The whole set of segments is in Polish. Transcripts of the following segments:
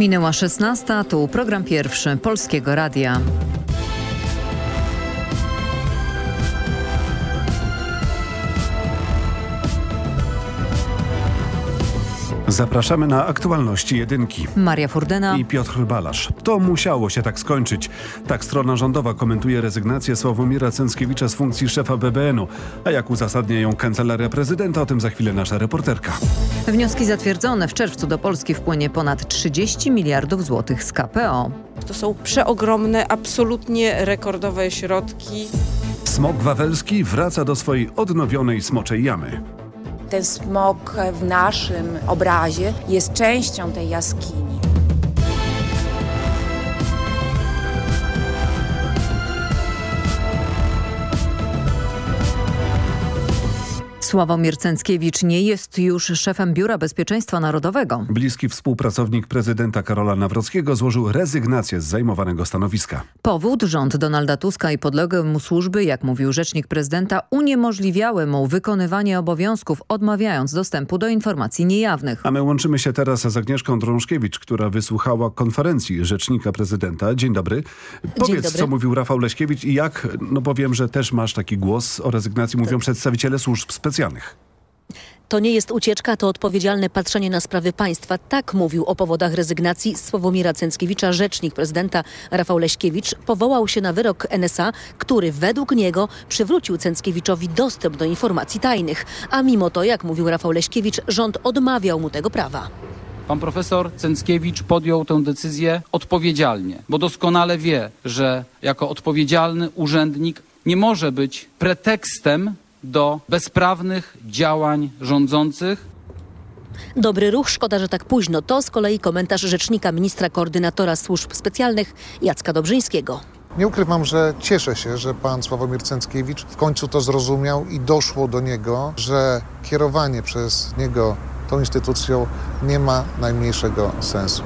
Minęła 16, tu program pierwszy Polskiego Radia. Zapraszamy na aktualności jedynki. Maria Furdyna i Piotr Balasz. To musiało się tak skończyć. Tak strona rządowa komentuje rezygnację Sławomira Cęckiewicza z funkcji szefa BBN-u. A jak uzasadnia ją kancelaria prezydenta, o tym za chwilę nasza reporterka. Wnioski zatwierdzone. W czerwcu do Polski wpłynie ponad 30 miliardów złotych z KPO. To są przeogromne, absolutnie rekordowe środki. Smok Wawelski wraca do swojej odnowionej smoczej jamy. Ten smok w naszym obrazie jest częścią tej jaskini. Sławomir Cęckiewicz nie jest już szefem Biura Bezpieczeństwa Narodowego. Bliski współpracownik prezydenta Karola Nawrockiego złożył rezygnację z zajmowanego stanowiska. Powód rząd Donalda Tuska i podległe mu służby, jak mówił rzecznik prezydenta, uniemożliwiały mu wykonywanie obowiązków, odmawiając dostępu do informacji niejawnych. A my łączymy się teraz z Agnieszką Drążkiewicz, która wysłuchała konferencji rzecznika prezydenta. Dzień dobry. Powiedz, Dzień dobry. co mówił Rafał Leśkiewicz i jak, no bo wiem, że też masz taki głos o rezygnacji, mówią przedstawiciele służb specjalnych. To nie jest ucieczka, to odpowiedzialne patrzenie na sprawy państwa. Tak mówił o powodach rezygnacji Sławomira Cęckiewicza rzecznik prezydenta Rafał Leśkiewicz. Powołał się na wyrok NSA, który według niego przywrócił Cęckiewiczowi dostęp do informacji tajnych. A mimo to, jak mówił Rafał Leśkiewicz, rząd odmawiał mu tego prawa. Pan profesor Cęckiewicz podjął tę decyzję odpowiedzialnie, bo doskonale wie, że jako odpowiedzialny urzędnik nie może być pretekstem do bezprawnych działań rządzących. Dobry ruch, szkoda, że tak późno. To z kolei komentarz rzecznika ministra koordynatora służb specjalnych Jacka Dobrzyńskiego. Nie ukrywam, że cieszę się, że pan Sławomir Cęckiewicz w końcu to zrozumiał i doszło do niego, że kierowanie przez niego tą instytucją nie ma najmniejszego sensu.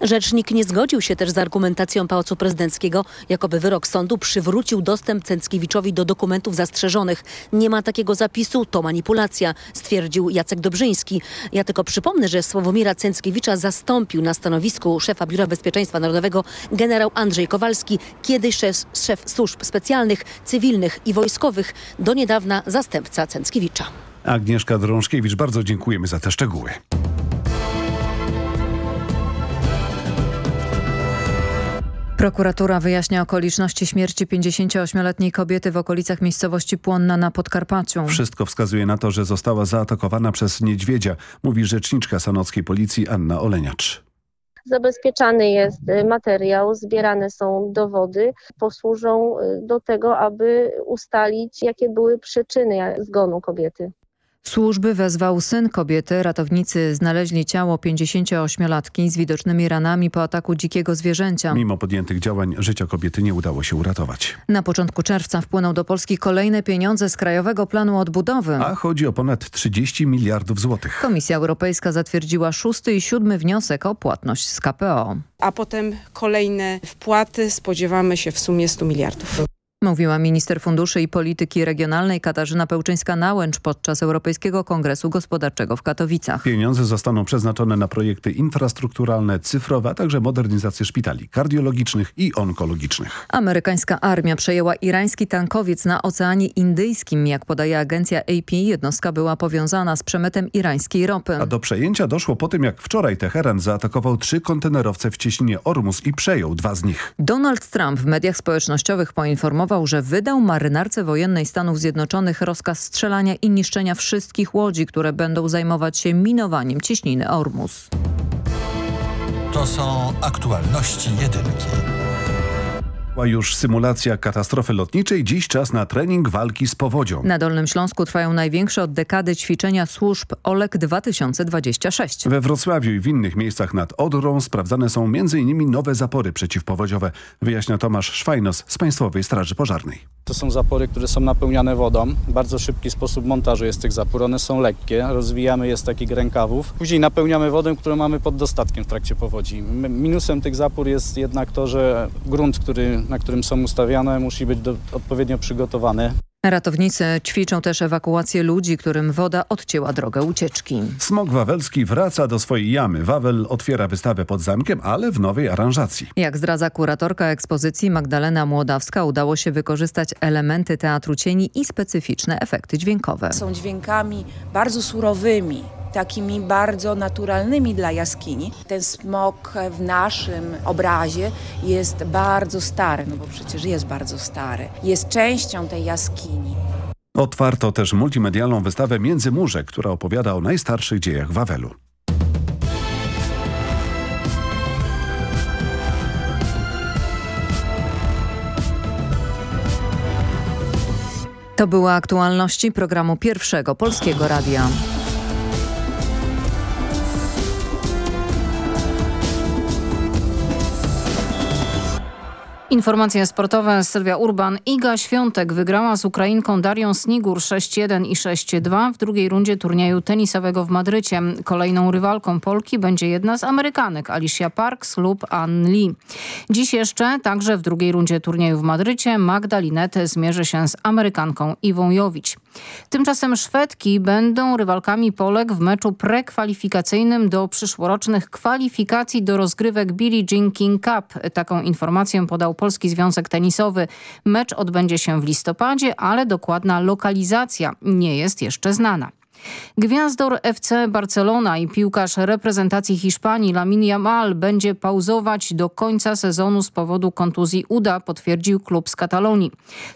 Rzecznik nie zgodził się też z argumentacją Pałacu Prezydenckiego, jakoby wyrok sądu przywrócił dostęp Cęckiewiczowi do dokumentów zastrzeżonych. Nie ma takiego zapisu, to manipulacja, stwierdził Jacek Dobrzyński. Ja tylko przypomnę, że Sławomira Cęckiewicza zastąpił na stanowisku szefa Biura Bezpieczeństwa Narodowego generał Andrzej Kowalski, kiedyś szef, szef służb specjalnych, cywilnych i wojskowych, do niedawna zastępca Cęckiewicza. Agnieszka Drążkiewicz, bardzo dziękujemy za te szczegóły. Prokuratura wyjaśnia okoliczności śmierci 58-letniej kobiety w okolicach miejscowości Płonna na Podkarpaciu. Wszystko wskazuje na to, że została zaatakowana przez niedźwiedzia, mówi rzeczniczka sanockiej policji Anna Oleniacz. Zabezpieczany jest y, materiał, zbierane są dowody, posłużą y, do tego, aby ustalić, jakie były przyczyny zgonu kobiety. Służby wezwał syn kobiety. Ratownicy znaleźli ciało 58-latki z widocznymi ranami po ataku dzikiego zwierzęcia. Mimo podjętych działań życia kobiety nie udało się uratować. Na początku czerwca wpłyną do Polski kolejne pieniądze z Krajowego Planu Odbudowy. A chodzi o ponad 30 miliardów złotych. Komisja Europejska zatwierdziła szósty i siódmy wniosek o płatność z KPO. A potem kolejne wpłaty spodziewamy się w sumie 100 miliardów. Mówiła minister funduszy i polityki regionalnej Katarzyna Pełczyńska-Nałęcz podczas Europejskiego Kongresu Gospodarczego w Katowicach. Pieniądze zostaną przeznaczone na projekty infrastrukturalne, cyfrowe, a także modernizację szpitali kardiologicznych i onkologicznych. Amerykańska armia przejęła irański tankowiec na Oceanie Indyjskim. Jak podaje agencja AP, jednostka była powiązana z przemytem irańskiej ropy. A do przejęcia doszło po tym, jak wczoraj Teheran zaatakował trzy kontenerowce w cieśninie Ormus i przejął dwa z nich. Donald Trump w mediach społecznościowych poinformował, że wydał marynarce wojennej Stanów Zjednoczonych rozkaz strzelania i niszczenia wszystkich łodzi, które będą zajmować się minowaniem cieśniny Ormus. To są aktualności jedynki. Była już symulacja katastrofy lotniczej, dziś czas na trening walki z powodzią. Na Dolnym Śląsku trwają największe od dekady ćwiczenia służb OLEK 2026. We Wrocławiu i w innych miejscach nad Odrą sprawdzane są m.in. nowe zapory przeciwpowodziowe, wyjaśnia Tomasz Szwajnos z Państwowej Straży Pożarnej. To są zapory, które są napełniane wodą. Bardzo szybki sposób montażu jest tych zapór. One są lekkie, rozwijamy je z takich rękawów. Później napełniamy wodę, którą mamy pod dostatkiem w trakcie powodzi. Minusem tych zapór jest jednak to, że grunt, który, na którym są ustawiane musi być do, odpowiednio przygotowany. Ratownicy ćwiczą też ewakuację ludzi, którym woda odcięła drogę ucieczki. Smok wawelski wraca do swojej jamy. Wawel otwiera wystawę pod zamkiem, ale w nowej aranżacji. Jak zdradza kuratorka ekspozycji Magdalena Młodawska, udało się wykorzystać elementy teatru cieni i specyficzne efekty dźwiękowe. Są dźwiękami bardzo surowymi, takimi bardzo naturalnymi dla jaskini. Ten smok w naszym obrazie jest bardzo stary, no bo przecież jest bardzo stary. Jest częścią tej jaskini. Otwarto też multimedialną wystawę Międzymurze, która opowiada o najstarszych dziejach Wawelu. To były aktualności programu Pierwszego Polskiego Radia. Informacje sportowe Sylwia Urban. Iga Świątek wygrała z Ukrainką Darią Snigur 6-1 i 6-2 w drugiej rundzie turnieju tenisowego w Madrycie. Kolejną rywalką Polki będzie jedna z Amerykanek Alicia Parks lub Ann Lee. Dziś jeszcze także w drugiej rundzie turnieju w Madrycie Magda Linette zmierzy się z Amerykanką Iwą Jowicz. Tymczasem Szwedki będą rywalkami Polek w meczu prekwalifikacyjnym do przyszłorocznych kwalifikacji do rozgrywek Billie Jean King Cup. Taką informację podał Polski Związek Tenisowy. Mecz odbędzie się w listopadzie, ale dokładna lokalizacja nie jest jeszcze znana. Gwiazdor FC Barcelona i piłkarz reprezentacji Hiszpanii Lamin Yamal będzie pauzować do końca sezonu z powodu kontuzji uda, potwierdził klub z Katalonii.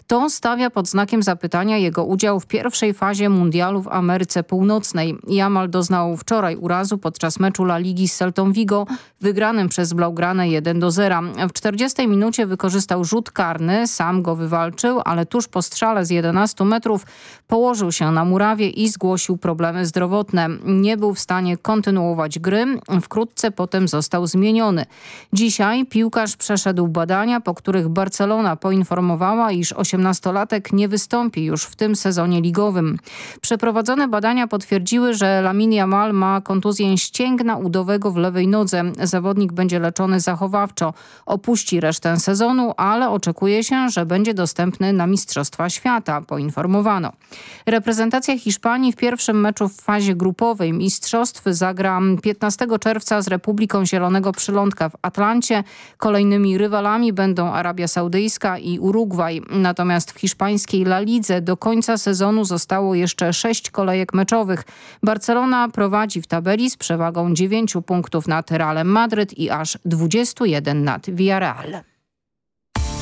To stawia pod znakiem zapytania jego udział w pierwszej fazie mundialu w Ameryce Północnej. Yamal doznał wczoraj urazu podczas meczu La Ligi z Celtą Vigo, wygranym przez Blaugrane 1 do 0. W 40 minucie wykorzystał rzut karny, sam go wywalczył, ale tuż po strzale z 11 metrów położył się na murawie i zgłosił problemy zdrowotne. Nie był w stanie kontynuować gry. Wkrótce potem został zmieniony. Dzisiaj piłkarz przeszedł badania, po których Barcelona poinformowała, iż 18-latek nie wystąpi już w tym sezonie ligowym. Przeprowadzone badania potwierdziły, że Lamin Yamal ma kontuzję ścięgna udowego w lewej nodze. Zawodnik będzie leczony zachowawczo. Opuści resztę sezonu, ale oczekuje się, że będzie dostępny na Mistrzostwa Świata, poinformowano. Reprezentacja Hiszpanii w pierwszym meczu w fazie grupowej mistrzostw zagra 15 czerwca z Republiką Zielonego Przylądka w Atlancie. Kolejnymi rywalami będą Arabia Saudyjska i Urugwaj. Natomiast w hiszpańskiej La Lidze do końca sezonu zostało jeszcze sześć kolejek meczowych. Barcelona prowadzi w tabeli z przewagą 9 punktów nad Realem Madryt i aż 21 nad Villarreal.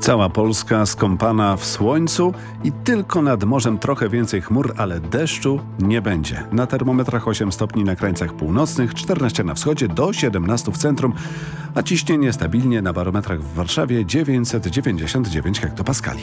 Cała Polska skąpana w słońcu i tylko nad morzem trochę więcej chmur, ale deszczu nie będzie. Na termometrach 8 stopni na krańcach północnych, 14 na wschodzie, do 17 w centrum, a ciśnienie stabilnie na barometrach w Warszawie 999 hektopaskali.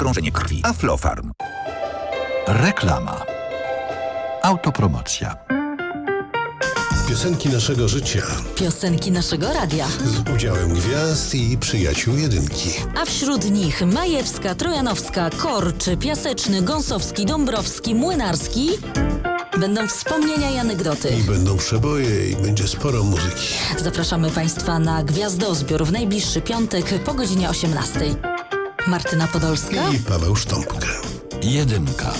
krążenie krwi. Aflofarm. Reklama. Autopromocja. Piosenki naszego życia. Piosenki naszego radia. Z udziałem gwiazd i przyjaciół jedynki. A wśród nich Majewska, Trojanowska, Korczy, Piaseczny, Gąsowski, Dąbrowski, Młynarski. Będą wspomnienia i anegdoty. I będą przeboje i będzie sporo muzyki. Zapraszamy Państwa na Gwiazdozbiór w najbliższy piątek po godzinie 18. Martyna Podolska i Paweł Sztąpka. Jedynka.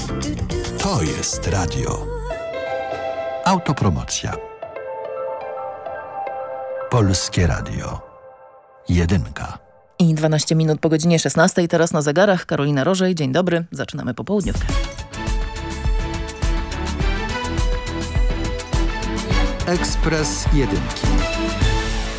To jest radio. Autopromocja. Polskie Radio. Jedynka. I 12 minut po godzinie 16. Teraz na zegarach Karolina Rożej. Dzień dobry. Zaczynamy popołudniówkę. Ekspres Jedynki.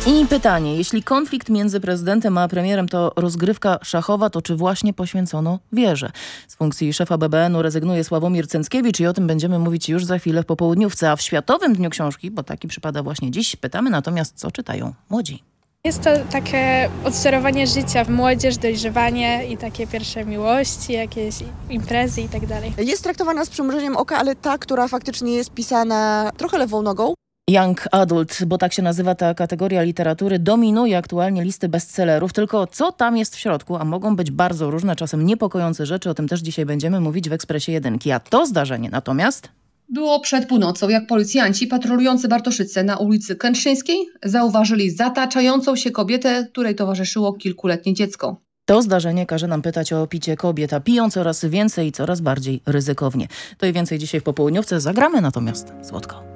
I pytanie, jeśli konflikt między prezydentem a premierem to rozgrywka szachowa, to czy właśnie poświęcono wieżę? Z funkcji szefa BBN-u rezygnuje Sławomir Cęckiewicz i o tym będziemy mówić już za chwilę w popołudniówce. A w Światowym Dniu Książki, bo taki przypada właśnie dziś, pytamy natomiast, co czytają młodzi. Jest to takie odczarowanie życia, młodzież, dojrzewanie i takie pierwsze miłości, jakieś imprezy i tak dalej. Jest traktowana z przymrużeniem oka, ale ta, która faktycznie jest pisana trochę lewą nogą. Young Adult, bo tak się nazywa ta kategoria literatury, dominuje aktualnie listy bestsellerów. Tylko co tam jest w środku, a mogą być bardzo różne, czasem niepokojące rzeczy, o tym też dzisiaj będziemy mówić w Ekspresie Jedynki. A to zdarzenie natomiast... Było przed północą, jak policjanci patrolujący Bartoszyce na ulicy Kętrzyńskiej zauważyli zataczającą się kobietę, której towarzyszyło kilkuletnie dziecko. To zdarzenie każe nam pytać o picie kobiet, a piją coraz więcej i coraz bardziej ryzykownie. To i więcej dzisiaj w popołudniówce. Zagramy natomiast słodko.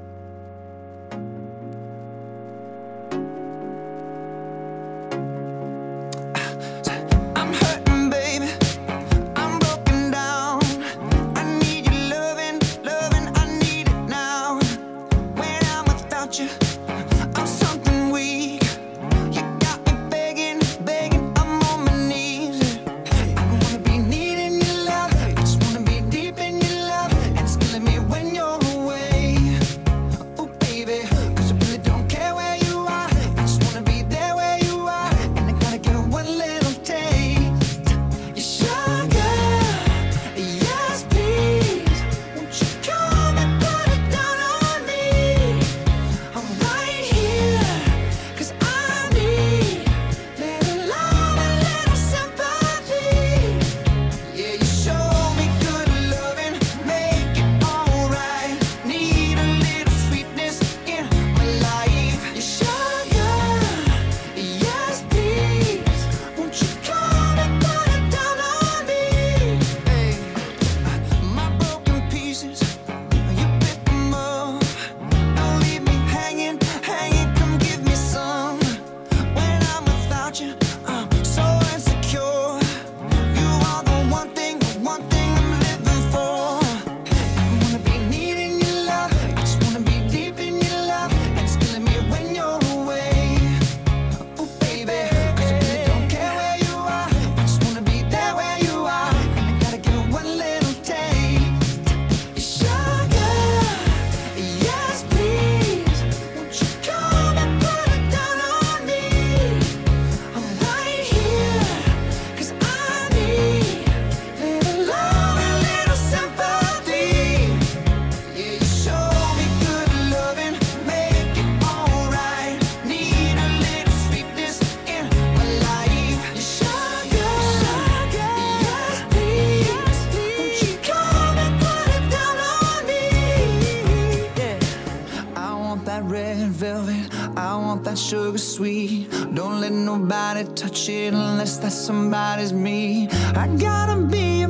Sweet. Don't let nobody touch it unless that somebody's me. I gotta be a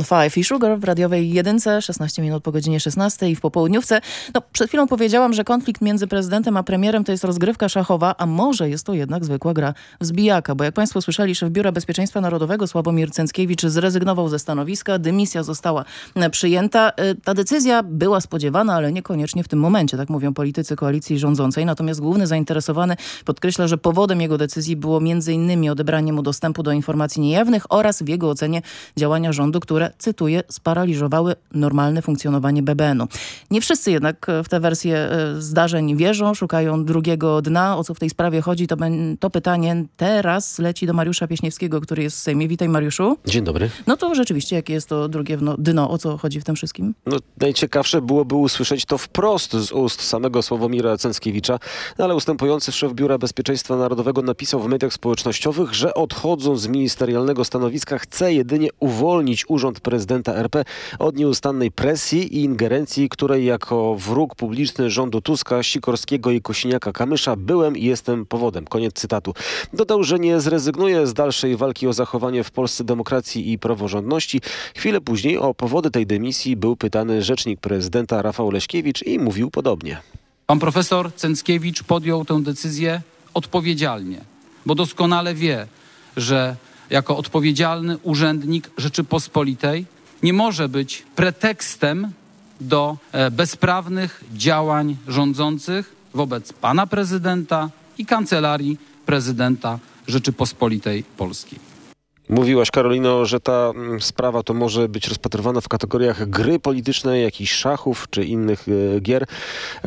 Maroon 5 i Sugar w radiowej jedynce, 16 minut po godzinie 16 i w popołudniówce. No, przed chwilą powiedziałam, że konflikt między prezydentem a premierem to jest rozgrywka szachowa, a może jest to jednak zwykła gra w zbijaka, bo jak państwo słyszeli, szef Biura Bezpieczeństwa Narodowego Sławomir Cęckiewicz zrezygnował ze stanowiska, dymisja została e, przyjęta. E, Ta decyzja była spodziewana, ale niekoniecznie w tym momencie, tak mówią politycy koalicji rządzącej. Natomiast główny zainteresowany podkreśla, że powodem jego decyzji było m.in. odebranie mu dostępu do informacji niejawnych oraz w jego ocenie działania rządu, które, cytuję, sparaliżowały normalne funkcjonowanie BBN-u. Nie wszyscy jednak w tę wersję e, zdarzeń wierzą, szukają drugiego dna. O co w tej sprawie chodzi, to, to pytanie teraz leci do Mariusza Pieśniewskiego, który jest w Sejmie. Witaj Mariuszu. Dzień dobry. No to rzeczywiście, jakie jest to drugie dno? O co chodzi w tym wszystkim? No, najciekawsze byłoby usłyszeć to wprost z ust samego Sławomira Cęckiewicza, no, ale ustępujący szef Biura Bezpieczeństwa Narodowego napisał w mediach społecznościowych, że odchodząc z ministerialnego stanowiska chce jedynie uwolnić urząd prezydenta RP od nieustannej presji i ingerencji, której jako wróg publiczny rządu Tuska, Sikorskiego i Kosiniaka-Kamysza byłem i jestem powodem. Koniec cytatu. Dodał, że nie zrezygnuje z dalszej walki o zachowanie w Polsce demokracji i praworządności. Chwilę później o powody tej dymisji był pytany rzecznik prezydenta Rafał Leśkiewicz i mówił podobnie. Pan profesor Cęckiewicz podjął tę decyzję odpowiedzialnie, bo doskonale wie, że jako odpowiedzialny urzędnik Rzeczypospolitej nie może być pretekstem do e, bezprawnych działań rządzących wobec pana prezydenta i kancelarii prezydenta Rzeczypospolitej Polskiej. Mówiłaś, Karolino, że ta mm, sprawa to może być rozpatrywana w kategoriach gry politycznej, jakichś szachów czy innych e, gier.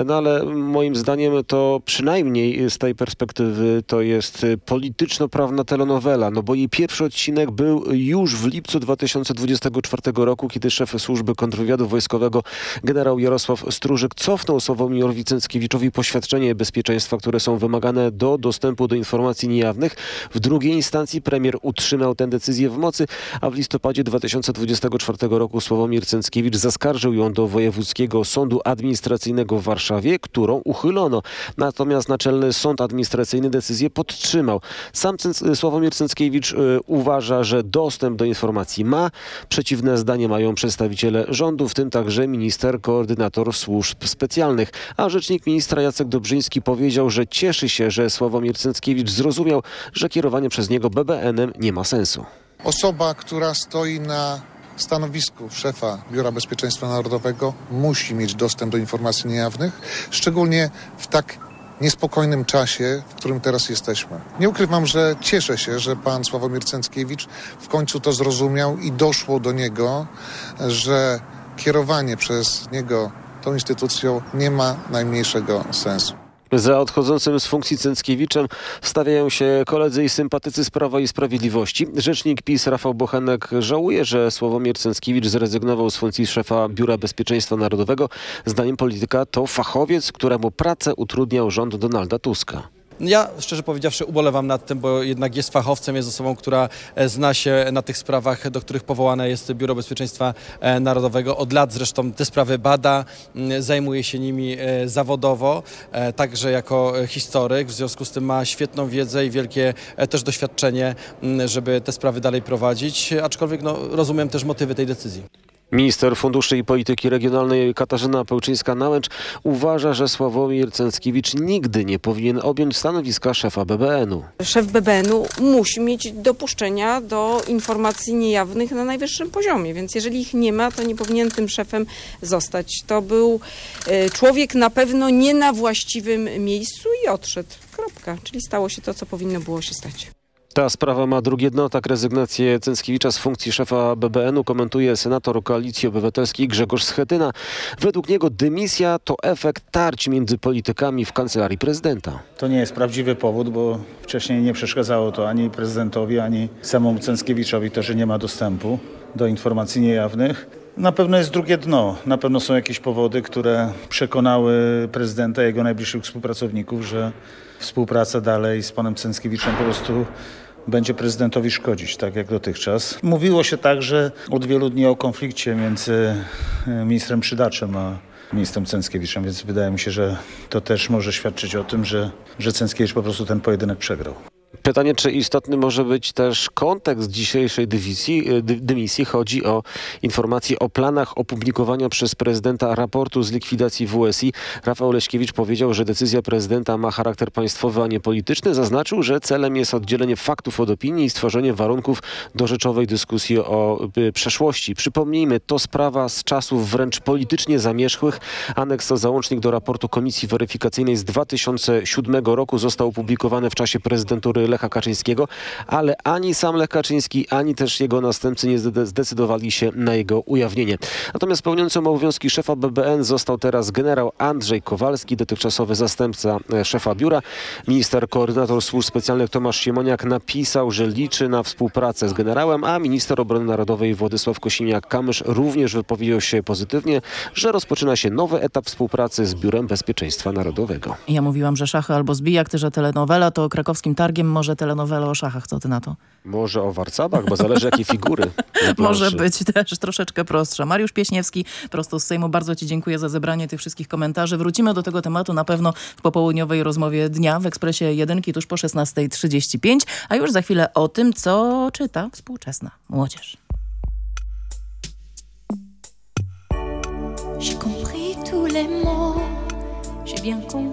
No ale moim zdaniem to przynajmniej z tej perspektywy to jest e, polityczno-prawna telenowela, no bo jej pierwszy odcinek był już w lipcu 2024 roku, kiedy szef służby kontrwywiadu wojskowego generał Jarosław Stróżyk cofnął Sławomirowi Cęckiewiczowi poświadczenie bezpieczeństwa, które są wymagane do dostępu do informacji niejawnych. W drugiej instancji premier utrzymał tę decyzję w mocy, a w listopadzie 2024 roku Sławomir Cęckiewicz zaskarżył ją do Wojewódzkiego Sądu Administracyjnego w Warszawie, którą uchylono. Natomiast Naczelny Sąd Administracyjny decyzję podtrzymał. Sam Cęc- Sławomir Cęckiewicz y, uważa, że dostęp do informacji ma. Przeciwne zdanie mają przedstawiciele rządu, w tym także minister, koordynator służb specjalnych. A rzecznik ministra Jacek Dobrzyński powiedział, że cieszy się, że Sławomir Cęckiewicz zrozumiał, że kierowanie przez niego BBN-em nie ma sensu. Osoba, która stoi na stanowisku szefa Biura Bezpieczeństwa Narodowego musi mieć dostęp do informacji niejawnych, szczególnie w tak niespokojnym czasie, w którym teraz jesteśmy. Nie ukrywam, że cieszę się, że pan Sławomir Cęckiewicz w końcu to zrozumiał i doszło do niego, że kierowanie przez niego tą instytucją nie ma najmniejszego sensu. Za odchodzącym z funkcji Cęckiewiczem stawiają się koledzy i sympatycy z Prawa i Sprawiedliwości. Rzecznik PiS Rafał Bochenek żałuje, że Sławomir Cęckiewicz zrezygnował z funkcji szefa Biura Bezpieczeństwa Narodowego. Zdaniem polityka to fachowiec, któremu pracę utrudniał rząd Donalda Tuska. Ja szczerze powiedziawszy ubolewam nad tym, bo jednak jest fachowcem, jest osobą, która zna się na tych sprawach, do których powołane jest Biuro Bezpieczeństwa Narodowego. Od lat zresztą te sprawy bada, zajmuje się nimi zawodowo, także jako historyk. W związku z tym ma świetną wiedzę i wielkie też doświadczenie, żeby te sprawy dalej prowadzić, aczkolwiek no, rozumiem też motywy tej decyzji. Minister Funduszy i Polityki Regionalnej Katarzyna Pełczyńska-Nałęcz uważa, że Sławomir Cęckiewicz nigdy nie powinien objąć stanowiska szefa BBN-u. Szef BBN-u musi mieć dopuszczenia do informacji niejawnych na najwyższym poziomie, więc jeżeli ich nie ma, to nie powinien tym szefem zostać. To był człowiek na pewno nie na właściwym miejscu i odszedł. Kropka. Czyli stało się to, co powinno było się stać. Ta sprawa ma drugie dno. Tak rezygnację Cęckiewicza z funkcji szefa BBN-u komentuje senator Koalicji Obywatelskiej Grzegorz Schetyna. Według niego dymisja to efekt tarć między politykami w kancelarii prezydenta. To nie jest prawdziwy powód, bo wcześniej nie przeszkadzało to ani prezydentowi, ani samemu Cęckiewiczowi to, że nie ma dostępu do informacji niejawnych. Na pewno jest drugie dno. Na pewno są jakieś powody, które przekonały prezydenta i jego najbliższych współpracowników, że współpraca dalej z panem Cęckiewiczem po prostu będzie prezydentowi szkodzić, tak jak dotychczas. Mówiło się także od wielu dni o konflikcie między ministrem Przydaczem a ministrem Cęckiewiczem, więc wydaje mi się, że to też może świadczyć o tym, że, że Cęckiewicz po prostu ten pojedynek przegrał. Pytanie, czy istotny może być też kontekst dzisiejszej dymisji. dymisji. Chodzi o informacje o planach opublikowania przez prezydenta raportu z likwidacji WSI. Rafał Leśkiewicz powiedział, że decyzja prezydenta ma charakter państwowy, a nie polityczny. Zaznaczył, że celem jest oddzielenie faktów od opinii i stworzenie warunków do rzeczowej dyskusji o przeszłości. Przypomnijmy, to sprawa z czasów wręcz politycznie zamierzchłych. Aneks to załącznik do raportu Komisji Weryfikacyjnej z 2007 roku został opublikowany w czasie prezydentury Lecha Kaczyńskiego, ale ani sam Lech Kaczyński, ani też jego następcy nie zdecydowali się na jego ujawnienie. Natomiast pełniącym obowiązki szefa BBN został teraz generał Andrzej Kowalski, dotychczasowy zastępca szefa biura. Minister koordynator służb specjalnych Tomasz Siemoniak napisał, że liczy na współpracę z generałem, a minister obrony narodowej Władysław Kosiniak-Kamysz również wypowiedział się pozytywnie, że rozpoczyna się nowy etap współpracy z Biurem Bezpieczeństwa Narodowego. Ja mówiłam, że szachy albo zbijak, że telenowela, to krakowskim targiem może telenowelę o szachach. Co ty na to? Może o warcabach, bo zależy jakie figury. Może być też troszeczkę prostsza. Mariusz Pieśniewski, prosto z Sejmu, bardzo ci dziękuję za zebranie tych wszystkich komentarzy. Wrócimy do tego tematu na pewno w popołudniowej rozmowie dnia w Ekspresie Jedynki tuż po 16.35, a już za chwilę o tym, co czyta współczesna młodzież. J'ai compris tous les mots, j'ai bien compris,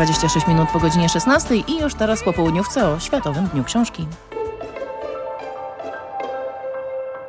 26 minut po godzinie 16 i już teraz po południówce o Światowym Dniu Książki.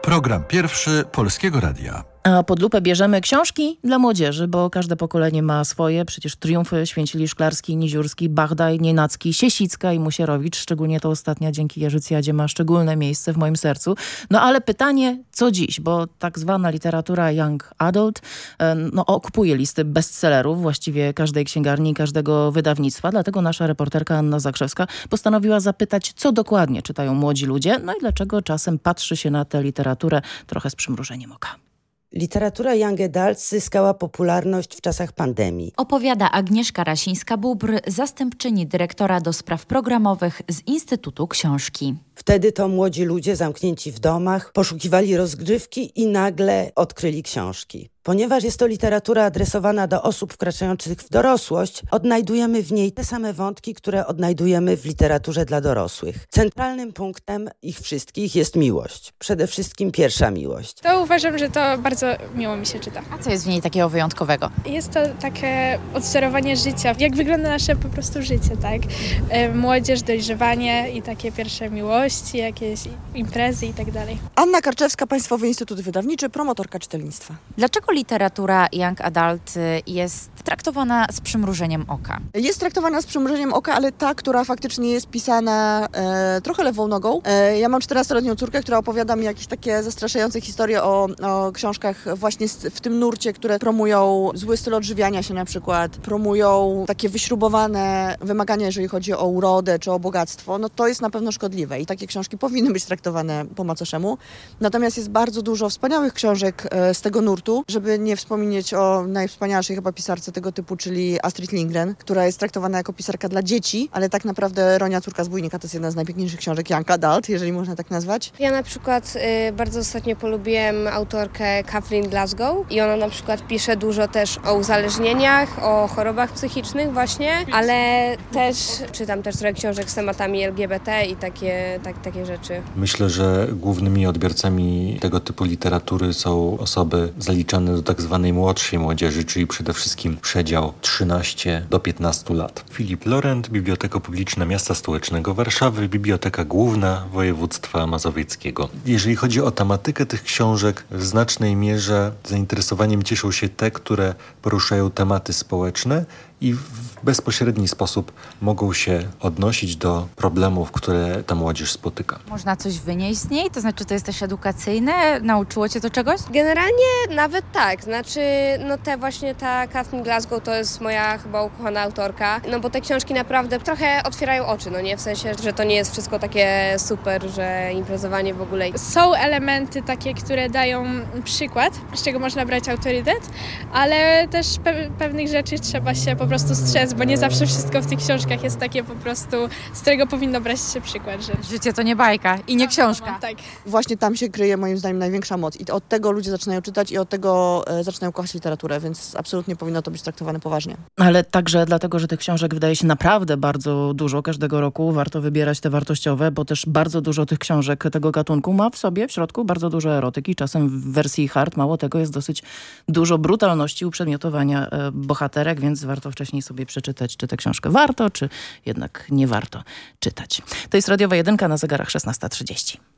Program pierwszy Polskiego Radia. A pod lupę bierzemy książki dla młodzieży, bo każde pokolenie ma swoje. Przecież triumfy święcili Szklarski, Niziurski, Bachdaj, Nienacki, Siesicka i Musierowicz. Szczególnie to ostatnia dzięki Jerzycjadzie ma szczególne miejsce w moim sercu. No ale pytanie, co dziś? Bo tak zwana literatura young adult e, no, okupuje listy bestsellerów właściwie każdej księgarni, każdego wydawnictwa. Dlatego nasza reporterka Anna Zakrzewska postanowiła zapytać, co dokładnie czytają młodzi ludzie, no i dlaczego czasem patrzy się na tę literaturę trochę z przymrużeniem oka. Literatura Young Adult zyskała popularność w czasach pandemii. Opowiada Agnieszka Rasińska-Bubr, zastępczyni dyrektora do spraw programowych z Instytutu Książki. Wtedy to młodzi ludzie zamknięci w domach poszukiwali rozgrywki i nagle odkryli książki. Ponieważ jest to literatura adresowana do osób wkraczających w dorosłość, odnajdujemy w niej te same wątki, które odnajdujemy w literaturze dla dorosłych. Centralnym punktem ich wszystkich jest miłość. Przede wszystkim pierwsza miłość. To uważam, że to bardzo miło mi się czyta. A co jest w niej takiego wyjątkowego? Jest to takie odsterowanie życia, jak wygląda nasze po prostu życie, tak? E, Młodzież, dojrzewanie i takie pierwsze miłości, jakieś imprezy i tak dalej. Anna Karczewska, Państwowy Instytut Wydawniczy, promotorka czytelnictwa. Dlaczego literatura young adult y, jest traktowana z przymrużeniem oka? Jest traktowana z przymrużeniem oka, ale ta, która faktycznie jest pisana e, trochę lewą nogą. E, ja mam 14-letnią córkę, która opowiada mi jakieś takie zastraszające historie o, o książkach właśnie z, w tym nurcie, które promują zły styl odżywiania się na przykład, promują takie wyśrubowane wymagania, jeżeli chodzi o urodę czy o bogactwo. No to jest na pewno szkodliwe i takie książki powinny być traktowane po macoszemu. Natomiast jest bardzo dużo wspaniałych książek e, z tego nurtu, żeby nie wspomnieć o najwspanialszej chyba pisarce tego typu, czyli Astrid Lindgren, która jest traktowana jako pisarka dla dzieci, ale tak naprawdę Ronia Córka Zbójnika to jest jedna z najpiękniejszych książek Young Adult, jeżeli można tak nazwać. Ja na przykład y, bardzo ostatnio polubiłem autorkę Kathleen Glasgow i ona na przykład pisze dużo też o uzależnieniach, o chorobach psychicznych właśnie, ale też czytam też trochę książek z tematami LGBT i takie, tak, takie rzeczy. Myślę, że głównymi odbiorcami tego typu literatury są osoby zaliczane do tak zwanej młodszej młodzieży, czyli przede wszystkim przedział 13 do 15 lat. Filip Lorent, Biblioteka Publiczna Miasta Stołecznego Warszawy, Biblioteka Główna Województwa Mazowieckiego. Jeżeli chodzi o tematykę tych książek, w znacznej mierze zainteresowaniem cieszą się te, które poruszają tematy społeczne i w bezpośredni sposób mogą się odnosić do problemów, które ta młodzież spotyka. Można coś wynieść z niej? To znaczy to jest też edukacyjne? Nauczyło cię to czegoś? Generalnie nawet tak, znaczy no te właśnie ta Kathleen Glasgow to jest moja chyba ukochana autorka, no bo te książki naprawdę trochę otwierają oczy, no nie? W sensie, że to nie jest wszystko takie super, że imprezowanie w ogóle. Są elementy takie, które dają przykład, z czego można brać autorytet, ale też pe pewnych rzeczy trzeba się po prostu strzec, bo nie zawsze wszystko w tych książkach jest takie po prostu, z którego powinno brać się przykład. Że... Życie to nie bajka i nie książka. Tak. Właśnie tam się kryje moim zdaniem największa moc i od tego ludzie zaczynają czytać i od tego e, zaczynają kochać literaturę, więc absolutnie powinno to być traktowane poważnie. Ale także dlatego, że tych książek wydaje się naprawdę bardzo dużo każdego roku. Warto wybierać te wartościowe, bo też bardzo dużo tych książek tego gatunku ma w sobie w środku bardzo dużo erotyki. Czasem w wersji hard, mało tego, jest dosyć dużo brutalności, uprzedmiotowania e, bohaterek, więc warto wcześniej wcześniej sobie przeczytać, czy tę książkę warto, czy jednak nie warto czytać. To jest Radiowa Jedynka na zegarach 16.30.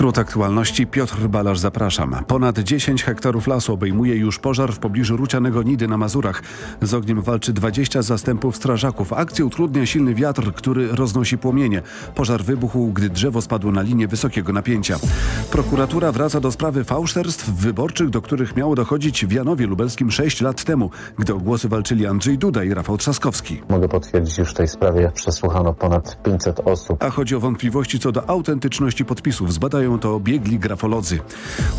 Skrót aktualności. Piotr Balasz, zapraszam. Ponad 10 hektarów lasu obejmuje już pożar w pobliżu Rucianego Nidy na Mazurach. Z ogniem walczy 20 zastępów strażaków. Akcję utrudnia silny wiatr, który roznosi płomienie. Pożar wybuchł, gdy drzewo spadło na linię wysokiego napięcia. Prokuratura wraca do sprawy fałszerstw wyborczych, do których miało dochodzić w Janowie Lubelskim 6 lat temu, gdy o głosy walczyli Andrzej Duda i Rafał Trzaskowski. Mogę potwierdzić, już w tej sprawie przesłuchano ponad 500 osób. A chodzi o wątpliwości co do autentyczności podpisów. Zbadają to biegli grafolodzy.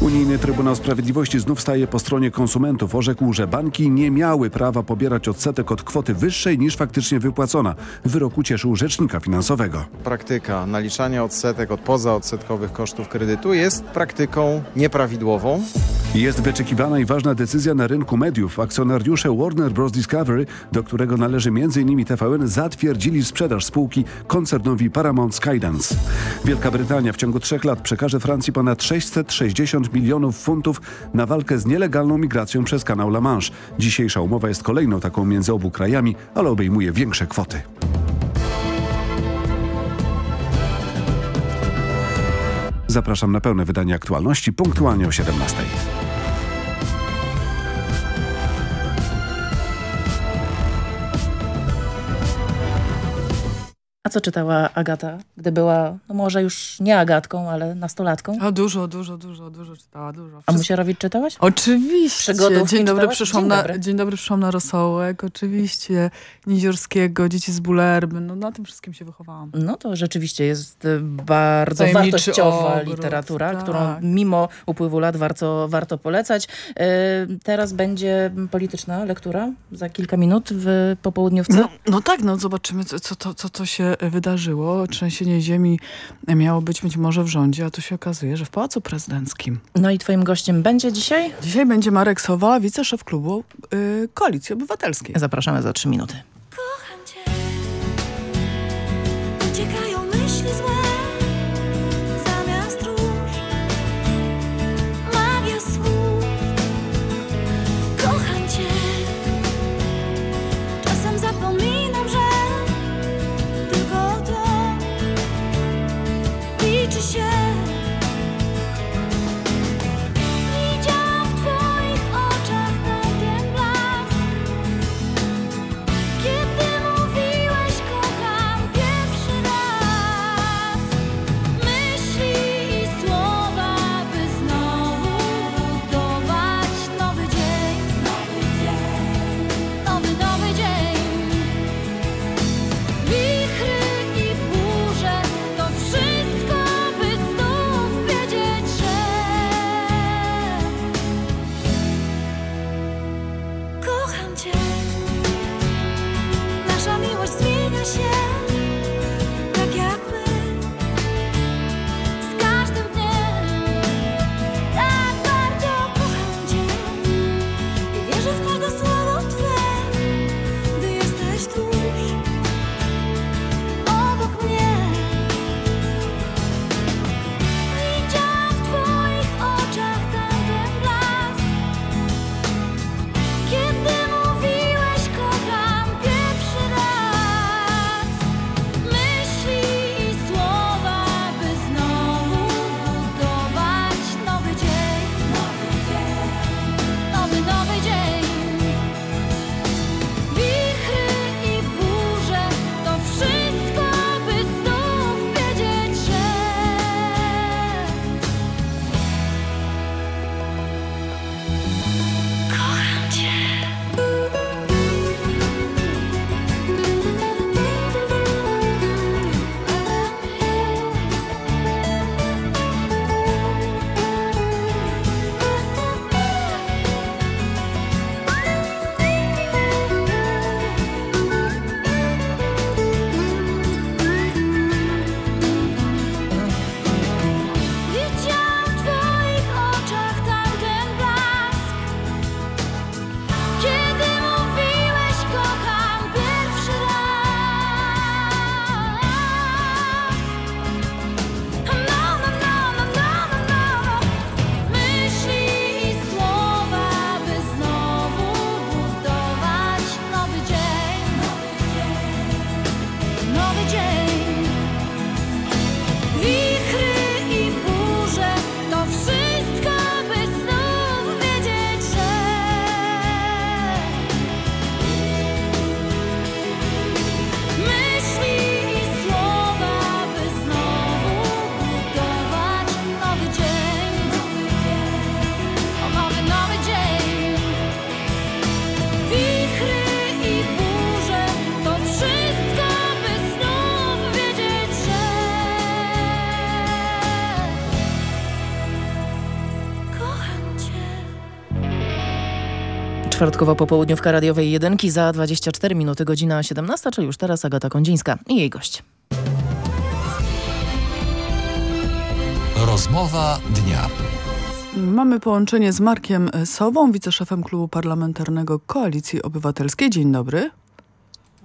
Unijny Trybunał Sprawiedliwości znów staje po stronie konsumentów. Orzekł, że banki nie miały prawa pobierać odsetek od kwoty wyższej niż faktycznie wypłacona. Wyroku cieszył rzecznika finansowego. Praktyka naliczania odsetek od pozaodsetkowych kosztów kredytu jest praktyką nieprawidłową. Jest wyczekiwana i ważna decyzja na rynku mediów. Akcjonariusze Warner Bros. Discovery, do którego należy m.in. TVN, zatwierdzili sprzedaż spółki koncernowi Paramount Skydance. Wielka Brytania w ciągu trzech lat przekaże Francji ponad 660 milionów funtów na walkę z nielegalną migracją przez kanał La Manche. Dzisiejsza umowa jest kolejną taką między obu krajami, ale obejmuje większe kwoty. Zapraszam na pełne wydanie aktualności punktualnie o 17. A co czytała Agata, gdy była, no może już nie Agatką, ale nastolatką? O, dużo, dużo, dużo, dużo czytała, dużo. A Musierowicz czytałaś? Oczywiście. Dzień dobry, przyszłam Dzień na, dobry. dzień dobry, przyszłam na Rosołek, oczywiście. Niziorskiego, Dzieci z Bulerby, no na tym wszystkim się wychowałam. No to rzeczywiście jest y, bardzo Tajemniczy wartościowa literatura, tak. którą mimo upływu lat warto, warto polecać. Y, Teraz będzie polityczna lektura za kilka minut w popołudniówce. No, no tak, no zobaczymy, co, co, to, co to się wydarzyło. Trzęsienie ziemi miało być być może w rządzie, a tu się okazuje, że w Pałacu Prezydenckim. No i twoim gościem będzie dzisiaj? Dzisiaj będzie Marek Sowa, wiceszef klubu y, Koalicji Obywatelskiej. Zapraszamy za trzy minuty. Liczy Czwartkowa popołudniówka radiowej jedynki za 24 minuty, godzina 17, czyli już teraz Agata Kondzińska i jej gość. Rozmowa dnia. Mamy połączenie z Markiem Sową, wiceszefem klubu parlamentarnego Koalicji Obywatelskiej. Dzień dobry.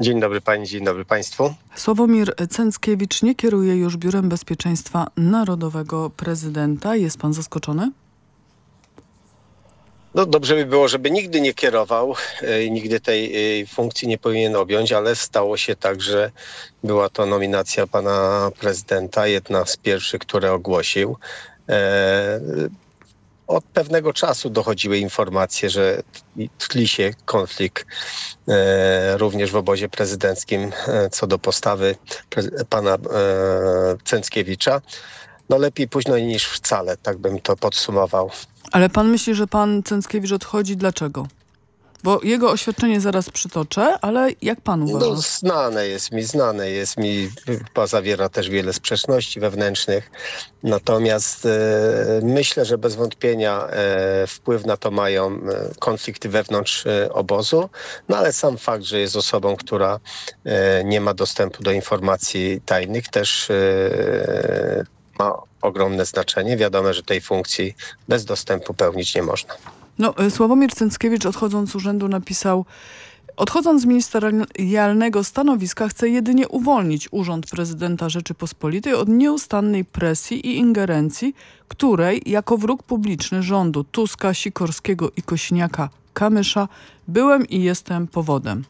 Dzień dobry Pani, dzień dobry Państwu. Sławomir Cęckiewicz nie kieruje już Biurem Bezpieczeństwa Narodowego prezydenta. Jest pan zaskoczony? No dobrze by było, żeby nigdy nie kierował, e, nigdy tej e, funkcji nie powinien objąć, ale stało się tak, że była to nominacja pana prezydenta, jedna z pierwszych, które ogłosił. E, od pewnego czasu dochodziły informacje, że tli się konflikt również w obozie prezydenckim co do postawy pana Cęckiewicza. No lepiej późno niż wcale, tak bym to podsumował. Ale pan myśli, że pan Cęckiewicz odchodzi dlaczego? Bo jego oświadczenie zaraz przytoczę, ale jak pan uważa? No, znane jest mi, znane jest mi, zawiera też wiele sprzeczności wewnętrznych. Natomiast e, myślę, że bez wątpienia e, wpływ na to mają e, konflikty wewnątrz e, obozu, no ale sam fakt, że jest osobą, która e, nie ma dostępu do informacji tajnych też e, ma ogromne znaczenie. Wiadomo, że tej funkcji bez dostępu pełnić nie można. No, Sławomir Cęckiewicz odchodząc z urzędu napisał Odchodząc z ministerialnego stanowiska chcę jedynie uwolnić Urząd Prezydenta Rzeczypospolitej od nieustannej presji i ingerencji, której jako wróg publiczny rządu Tuska, Sikorskiego i Kośniaka Kamysza byłem i jestem powodem.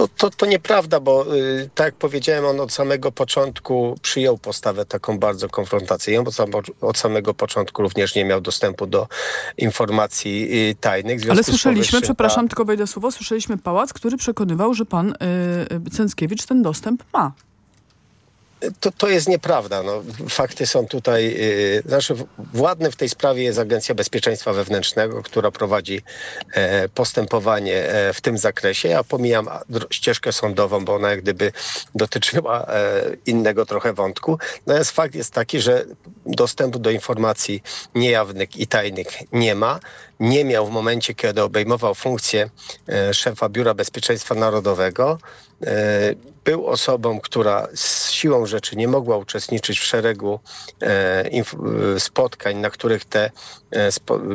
To, to, to nieprawda, bo y, tak jak powiedziałem, on od samego początku przyjął postawę taką bardzo konfrontacyjną, bo sam, od samego początku również nie miał dostępu do informacji y, tajnych. Ale słyszeliśmy, przepraszam, ta... tylko wejdę słowo, słyszeliśmy pałac, który przekonywał, że pan y, Cęckiewicz ten dostęp ma. To, to jest nieprawda. No, fakty są tutaj. Yy, znaczy, władny w tej sprawie jest Agencja Bezpieczeństwa Wewnętrznego, która prowadzi e, postępowanie e, w tym zakresie. Ja pomijam ścieżkę sądową, bo ona jak gdyby dotyczyła e, innego trochę wątku. Natomiast fakt jest taki, że dostępu do informacji niejawnych i tajnych nie ma nie miał w momencie, kiedy obejmował funkcję e, szefa Biura Bezpieczeństwa Narodowego. E, był osobą, która z siłą rzeczy nie mogła uczestniczyć w szeregu e, spotkań, na których te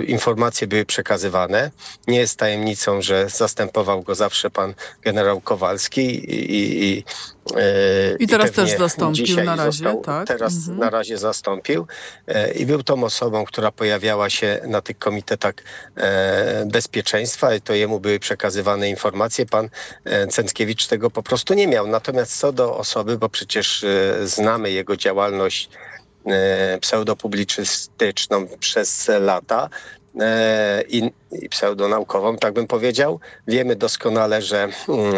informacje były przekazywane. Nie jest tajemnicą, że zastępował go zawsze pan generał Kowalski i, i, i teraz też zastąpił na razie, został, tak? Teraz mhm. na razie zastąpił i był tą osobą, która pojawiała się na tych komitetach E, bezpieczeństwa i to jemu były przekazywane informacje. Pan e, Cęckiewicz tego po prostu nie miał. Natomiast co do osoby, bo przecież e, znamy jego działalność pseudopublicystyczną przez lata, i, i pseudonaukową, tak bym powiedział. Wiemy doskonale, że mm,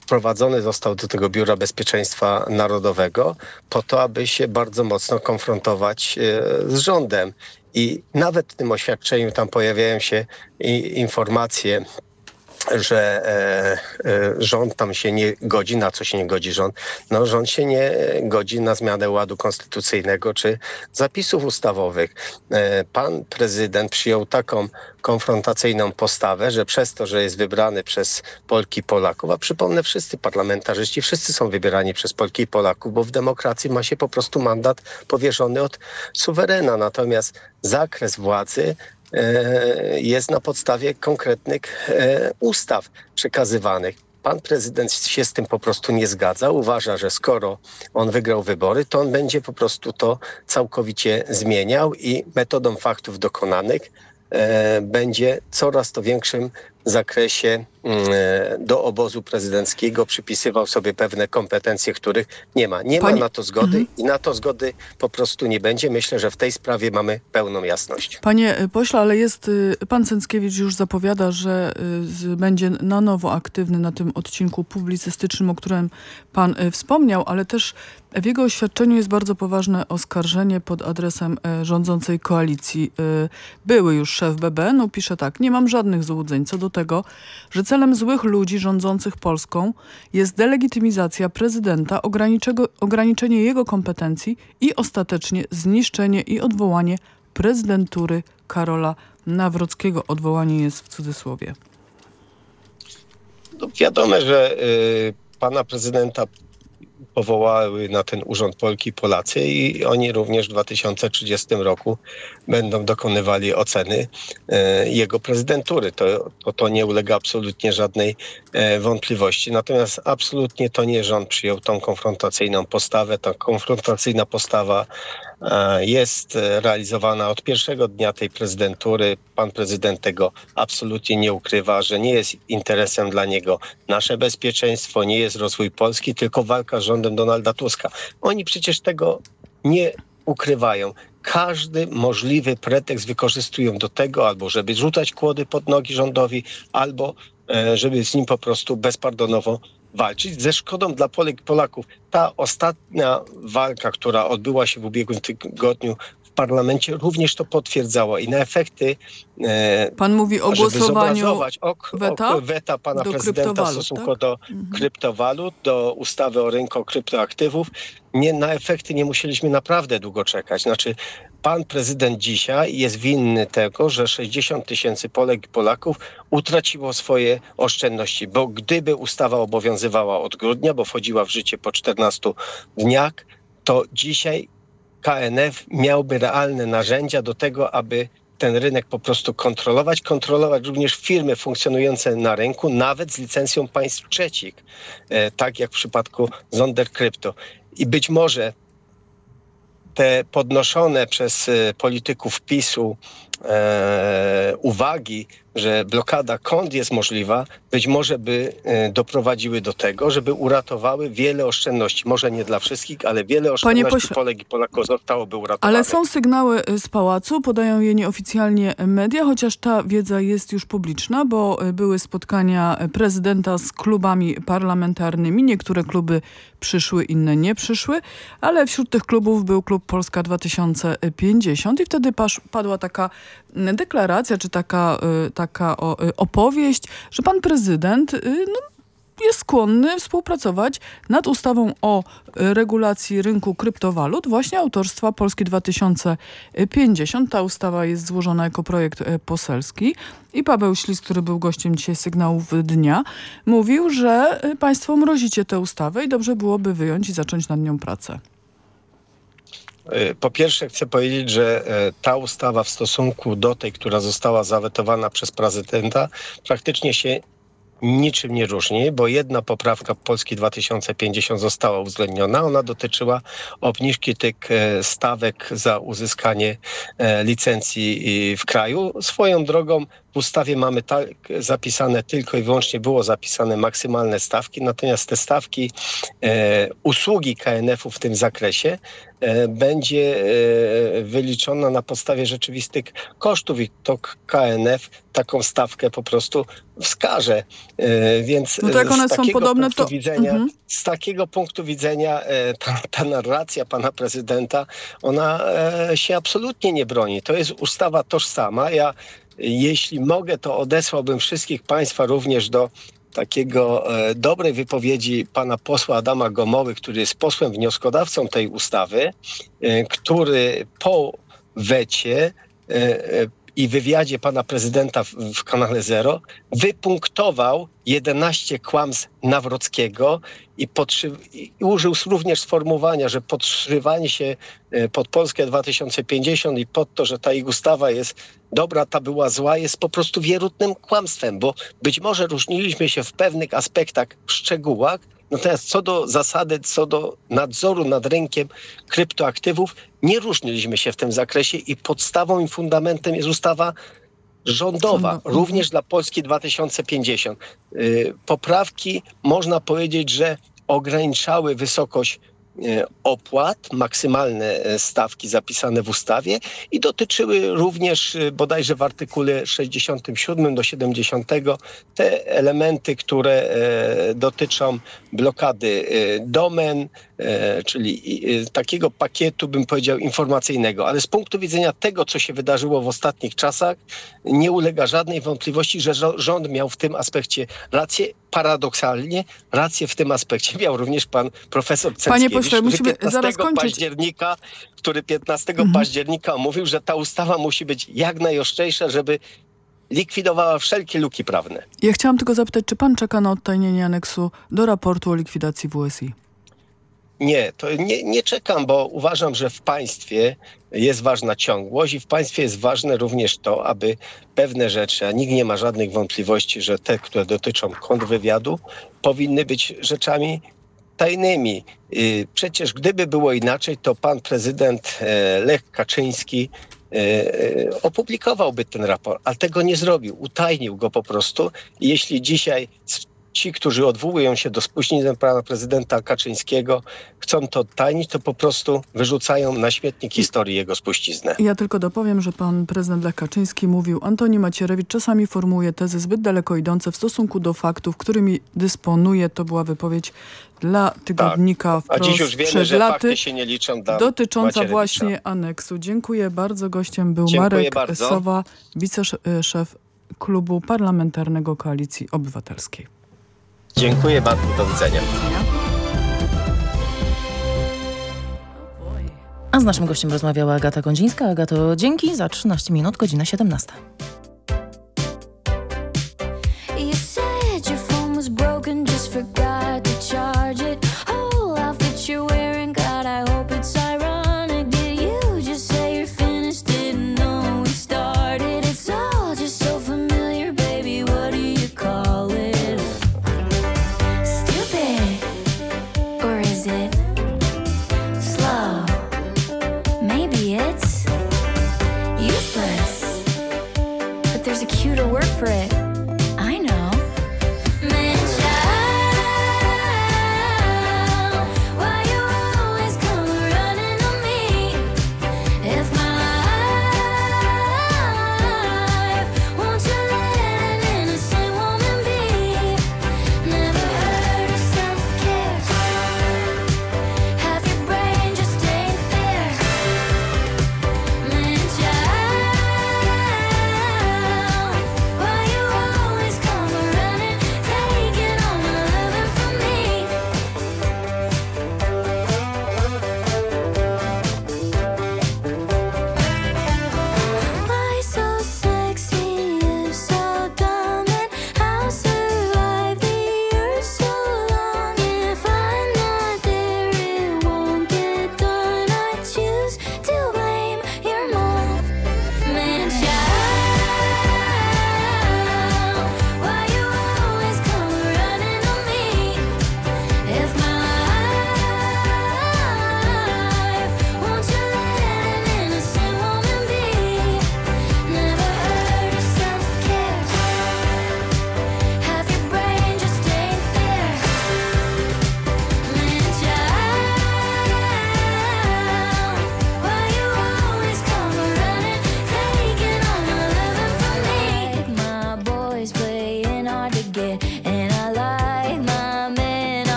wprowadzony został do tego Biura Bezpieczeństwa Narodowego po to, aby się bardzo mocno konfrontować z rządem. I nawet w tym oświadczeniu tam pojawiają się informacje, że e, e, rząd tam się nie godzi, na co się nie godzi rząd? No rząd się nie godzi na zmianę ładu konstytucyjnego czy zapisów ustawowych. E, pan prezydent przyjął taką konfrontacyjną postawę, że przez to, że jest wybrany przez Polki i Polaków, a przypomnę, wszyscy parlamentarzyści, wszyscy są wybierani przez Polki i Polaków, bo w demokracji ma się po prostu mandat powierzony od suwerena. Natomiast zakres władzy jest na podstawie konkretnych e, ustaw przekazywanych. Pan prezydent się z tym po prostu nie zgadza. Uważa, że skoro on wygrał wybory, to on będzie po prostu to całkowicie zmieniał i metodą faktów dokonanych E, będzie coraz to większym zakresie mm, e, do obozu prezydenckiego przypisywał sobie pewne kompetencje, których nie ma. Nie Pani... ma na to zgody mhm. i na to zgody po prostu nie będzie. Myślę, że w tej sprawie mamy pełną jasność. Panie pośle, ale jest, y, pan Cęckiewicz już zapowiada, że y, będzie na nowo aktywny na tym odcinku publicystycznym, o którym pan y, wspomniał, ale też w jego oświadczeniu jest bardzo poważne oskarżenie pod adresem rządzącej koalicji. Były już szef BBN-u pisze tak, nie mam żadnych złudzeń co do tego, że celem złych ludzi rządzących Polską jest delegitymizacja prezydenta, ograniczenie jego kompetencji i ostatecznie zniszczenie i odwołanie prezydentury Karola Nawrockiego. Odwołanie jest w cudzysłowie. No, wiadome, że y, pana prezydenta powołały na ten urząd Polki Polacy i oni również w 2030 roku będą dokonywali oceny e, jego prezydentury. To, to, to nie ulega absolutnie żadnej e, wątpliwości. Natomiast absolutnie to nie rząd przyjął tą konfrontacyjną postawę. Ta konfrontacyjna postawa jest realizowana od pierwszego dnia tej prezydentury. Pan prezydent tego absolutnie nie ukrywa, że nie jest interesem dla niego nasze bezpieczeństwo, nie jest rozwój Polski, tylko walka z rządem Donalda Tuska. Oni przecież tego nie ukrywają. Każdy możliwy pretekst wykorzystują do tego, albo żeby rzucać kłody pod nogi rządowi, albo e, żeby z nim po prostu bezpardonowo walczyć ze szkodą dla Polek i Polaków. Ta ostatnia walka, która odbyła się w ubiegłym tygodniu w parlamencie, również to potwierdzała i na efekty. E, Pan mówi o głosowaniu ok, weta? ok, weta pana Do prezydenta w stosunku tak? do kryptowalut, do ustawy o rynku kryptoaktywów. Nie, na efekty nie musieliśmy naprawdę długo czekać. Znaczy, pan prezydent dzisiaj jest winny tego, że 60 tysięcy Polek i Polaków utraciło swoje oszczędności, bo gdyby ustawa obowiązywała od grudnia, bo wchodziła w życie po 14 dniach, to dzisiaj KNF miałby realne narzędzia do tego, aby ten rynek po prostu kontrolować, kontrolować również firmy funkcjonujące na rynku, nawet z licencją państw trzecich, e, tak jak w przypadku Zonder Crypto. I być może te podnoszone przez e, polityków PiSu e, uwagi, że blokada kont jest możliwa, być może by e, doprowadziły do tego, żeby uratowały wiele oszczędności. Może nie dla wszystkich, ale wiele oszczędności pośle- Polek i Polaków zostałoby uratowane. Ale są sygnały y, z pałacu, podają je nieoficjalnie media, chociaż ta wiedza jest już publiczna, bo y, były spotkania prezydenta z klubami parlamentarnymi. Niektóre kluby przyszły, inne nie przyszły, ale wśród tych klubów był klub Polska 2050 i wtedy padła taka deklaracja, czy taka, taka y, opowieść, że pan prezydent y, no, jest skłonny współpracować nad ustawą o regulacji rynku kryptowalut, właśnie autorstwa Polski 2050. Ta ustawa jest złożona jako projekt e, poselski i Paweł Ślis, który był gościem dzisiaj sygnałów dnia, mówił, że e, państwo mrozicie tę ustawę i dobrze byłoby wyjąć i zacząć nad nią pracę. Y, Po pierwsze chcę powiedzieć, że e, ta ustawa w stosunku do tej, która została zawetowana przez prezydenta, praktycznie się niczym nie różni, bo jedna poprawka Polski 2050 została uwzględniona. Ona dotyczyła obniżki tych e, stawek za uzyskanie e, licencji w kraju. Swoją drogą w ustawie mamy tak zapisane tylko i wyłącznie było zapisane maksymalne stawki, natomiast te stawki e, usługi KNF-u w tym zakresie e, będzie e, wyliczona na podstawie rzeczywistych kosztów i to KNF taką stawkę po prostu wskaże. E, więc No to jak e, z one są takiego podobne, punktu to- widzenia, Mhm. z takiego punktu widzenia e, ta, ta narracja pana prezydenta, ona e, się absolutnie nie broni. To jest ustawa tożsama. Ja, jeśli mogę, to odesłałbym wszystkich państwa również do takiego e, dobrej wypowiedzi pana posła Adama Gomoły, który jest posłem wnioskodawcą tej ustawy, e, który po wecie e, i wywiadzie pana prezydenta w, w kanale Zero wypunktował 11 kłamstw Nawrockiego i, podszy- i użył również sformułowania, że podszywanie się e, pod Polskę 2050 i pod to, że ta ich ustawa jest dobra, ta była zła, jest po prostu wierutnym kłamstwem, bo być może różniliśmy się w pewnych aspektach, szczegółach, natomiast co do zasady, co do nadzoru nad rynkiem kryptoaktywów, nie różniliśmy się w tym zakresie i podstawą i fundamentem jest ustawa rządowa, również dla Polski 2050. Y, Poprawki można powiedzieć, że ograniczały wysokość opłat, maksymalne e, stawki zapisane w ustawie i dotyczyły również e, bodajże w artykule 67 do 70 te elementy, które e, dotyczą blokady e, domen, e, czyli e, takiego pakietu, bym powiedział, informacyjnego. Ale z punktu widzenia tego, co się wydarzyło w ostatnich czasach, nie ulega żadnej wątpliwości, że rząd miał w tym aspekcie rację. Paradoksalnie rację w tym aspekcie miał również pan profesor Panie Cęckiewicz, pośle, musimy 15 zaraz kończyć. października, który 15 Mhm. października mówił, że ta ustawa musi być jak najostrzejsza, żeby likwidowała wszelkie luki prawne. Ja chciałam tylko zapytać, czy pan czeka na odtajnienie aneksu do raportu o likwidacji WSI? Nie, to nie, nie czekam, bo uważam, że w państwie jest ważna ciągłość i w państwie jest ważne również to, aby pewne rzeczy, a nikt nie ma żadnych wątpliwości, że te, które dotyczą kontrwywiadu, powinny być rzeczami tajnymi. Y, Przecież gdyby było inaczej, to pan prezydent e, Lech Kaczyński e, e, opublikowałby ten raport, ale tego nie zrobił. Utajnił go po prostu. Jeśli dzisiaj ci, którzy odwołują się do spóźnienia pana prezydenta Kaczyńskiego, chcą to odtajnić, to po prostu wyrzucają na śmietnik historii jego spuściznę. Ja tylko dopowiem, że pan prezydent Lech Kaczyński mówił, Antoni Macierewicz czasami formułuje tezy zbyt daleko idące w stosunku do faktów, którymi dysponuje. To była wypowiedź dla tygodnika Tak. A wprost dziś już wiemy, że laty. fakty się nie liczą dla Dotycząca Macierewicza. właśnie aneksu. Dziękuję bardzo. Gościem był Dziękuję Marek bardzo. Sowa, wiceszef klubu parlamentarnego Koalicji Obywatelskiej. Dziękuję bardzo, do widzenia. A z naszym gościem rozmawiała Agata Gądzińska. Agato, dzięki za 13 minut, godzina 17.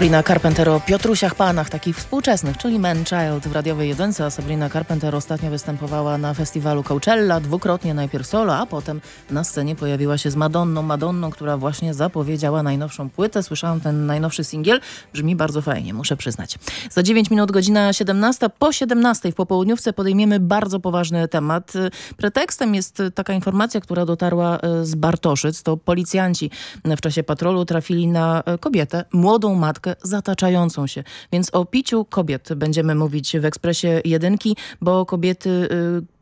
Sabrina Carpenter o Piotrusiach Panach, takich współczesnych, czyli Man Child w radiowej jedynce. A Sabrina Carpenter ostatnio występowała na festiwalu Coachella, dwukrotnie najpierw solo, a potem na scenie pojawiła się z Madonną. Madonną, która właśnie zapowiedziała najnowszą płytę. Słyszałam ten najnowszy singiel. Brzmi bardzo fajnie, muszę przyznać. Za 9 minut godzina 17. Po 17 w popołudniówce podejmiemy bardzo poważny temat. Pretekstem jest taka informacja, która dotarła e, z Bartoszyc. To policjanci w czasie patrolu trafili na e, kobietę, młodą matkę, zataczającą się. Więc o piciu kobiet będziemy mówić w Ekspresie Jedynki, bo kobiety y,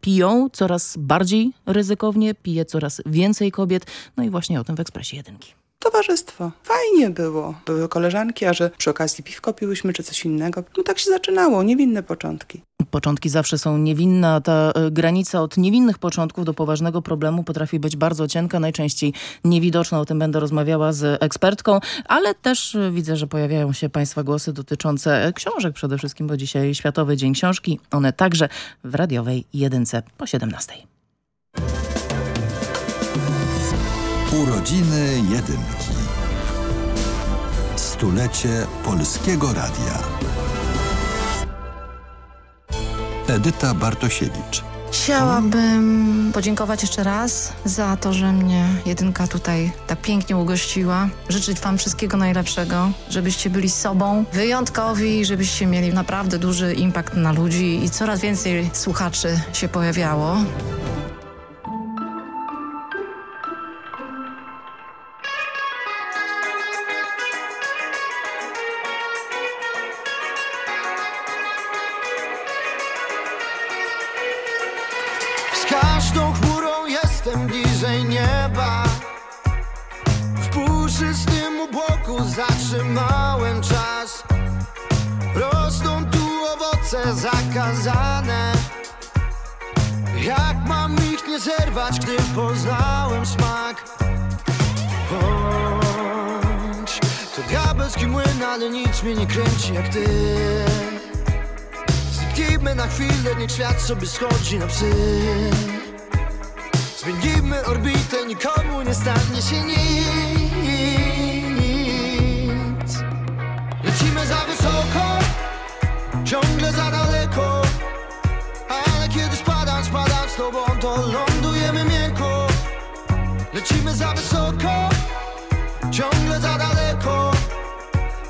piją coraz bardziej ryzykownie, pije coraz więcej kobiet. No i właśnie o tym w Ekspresie Jedynki. Towarzystwo. Fajnie było. Były koleżanki, a że przy okazji piwko piłyśmy czy coś innego. No tak się zaczynało, niewinne początki. Początki zawsze są niewinne, a ta y, granica od niewinnych początków do poważnego problemu potrafi być bardzo cienka, najczęściej niewidoczna. O tym będę rozmawiała z ekspertką, ale też y, widzę, że pojawiają się Państwa głosy dotyczące książek przede wszystkim, bo dzisiaj Światowy Dzień Książki. One także w radiowej jedynce po 17. Urodziny Jedynki. Stulecie Polskiego Radia. Edyta Bartosiewicz. Chciałabym podziękować jeszcze raz za to, że mnie jedynka tutaj tak pięknie ugościła. Życzyć Wam wszystkiego najlepszego, żebyście byli sobą, wyjątkowi, żebyście mieli naprawdę duży impact na ludzi i coraz więcej słuchaczy się pojawiało. Zatrzymałem czas. Rosną tu owoce zakazane. Jak mam ich nie zerwać, gdy poznałem smak? Bądź to diabelski młyn, ale nic mnie nie kręci jak ty. Zniknijmy na chwilę, niech świat sobie schodzi na psy. Zmienimy orbitę, nikomu nie stanie się nic za wysoko, ciągle za daleko. Ale kiedy spadam, spadam z tobą, to lądujemy miękko. Lecimy za wysoko, ciągle za daleko.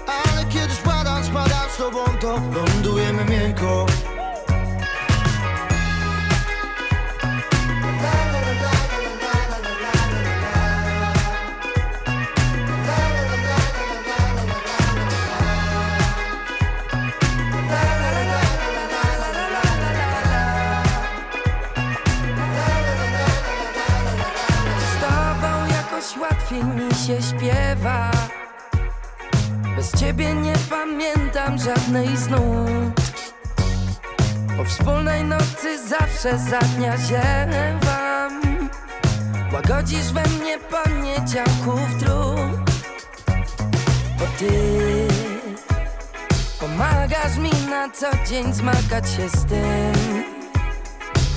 Ale kiedy spadam, spadam z tobą, to lądujemy miękko łatwiej mi się śpiewa. Bez ciebie nie pamiętam żadnej snu Po wspólnej nocy zawsze za dnia ziewam. Łagodzisz we mnie poniedziałków trud. Bo ty pomagasz mi na co dzień zmagać się z tym.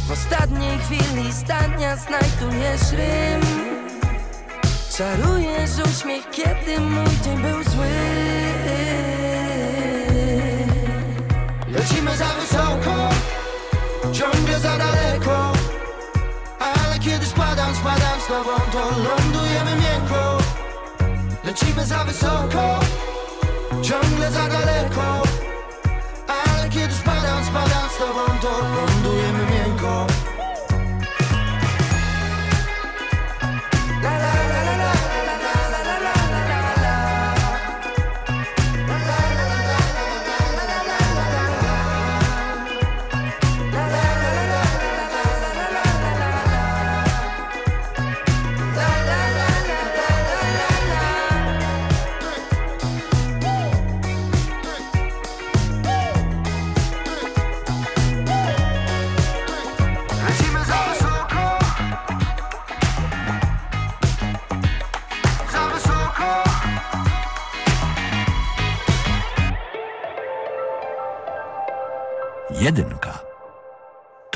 W ostatniej chwili stania znajdujesz rym Czarujesz uśmiech, kiedy mój dzień był zły. Lecimy za wysoko, ciągle za daleko. Ale kiedy spadam, spadam z tobą, to lądujemy miękko. Lecimy za wysoko, ciągle za daleko. Ale kiedy spadam, spadam z tobą, to lądujemy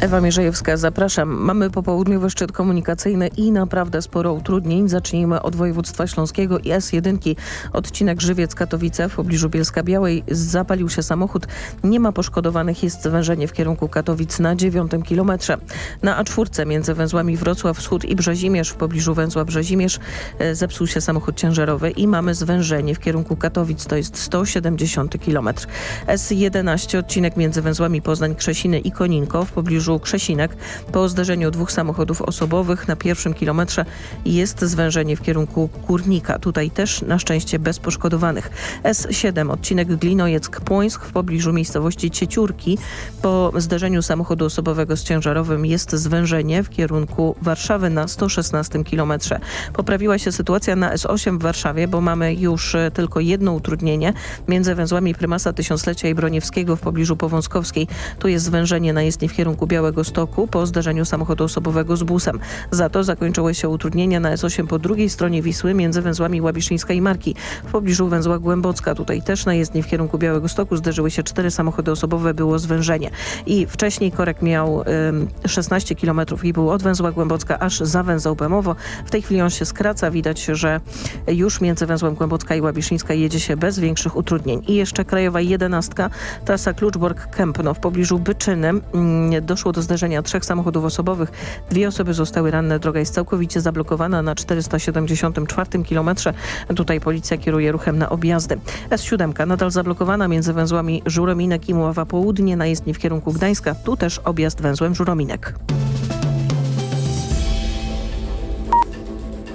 Ewa Mierzejewska, zapraszam. Mamy popołudniowy szczyt komunikacyjny i naprawdę sporo utrudnień. Zacznijmy od województwa śląskiego i S1. Odcinek Żywiec-Katowice w pobliżu Bielska Białej. Zapalił się samochód. Nie ma poszkodowanych. Jest zwężenie w kierunku Katowic na 9 kilometrze. Na A4 między węzłami Wrocław Wschód i Brzezimierz w pobliżu węzła Brzezimierz e, zepsuł się samochód ciężarowy i mamy zwężenie w kierunku Katowic. To jest 170 kilometr. S11 odcinek między węzłami Poznań-Krzesiny i Koninko w pobliżu Krzesinek. Po zdarzeniu dwóch samochodów osobowych na pierwszym kilometrze jest zwężenie w kierunku Górnika. Tutaj też na szczęście bez poszkodowanych. S7 odcinek Glinojec-Płońsk w pobliżu miejscowości Cieciórki. Po zdarzeniu samochodu osobowego z ciężarowym jest zwężenie w kierunku Warszawy na 116 kilometrze. Poprawiła się sytuacja na S8 w Warszawie, bo mamy już e, tylko jedno utrudnienie między węzłami Prymasa Tysiąclecia i Broniewskiego w pobliżu Powązkowskiej. Tu jest zwężenie na jezdni w kierunku Białego Stoku po zdarzeniu samochodu osobowego z busem. Za to zakończyły się utrudnienia na S8 po drugiej stronie Wisły między węzłami Łabiszyńska i Marki w pobliżu węzła Głębocka. Tutaj też na jezdni w kierunku Białego Stoku zderzyły się cztery samochody osobowe, było zwężenie. I wcześniej korek miał ym, 16 km i był od węzła Głębocka aż za węzeł Bemowo. W tej chwili on się skraca. Widać, że już między węzłem Głębocka i Łabiszyńska jedzie się bez większych utrudnień. I jeszcze krajowa jedenastka, trasa Kluczbork-Kępno w pobliżu Byczyny. Ym, doszło do zdarzenia trzech samochodów osobowych. Dwie osoby zostały ranne. Droga jest całkowicie zablokowana na 474 kilometrze. Tutaj policja kieruje ruchem na objazdy. S7 nadal zablokowana między węzłami Żurominek i Mława Południe na jezdni w kierunku Gdańska. Tu też objazd węzłem Żurominek.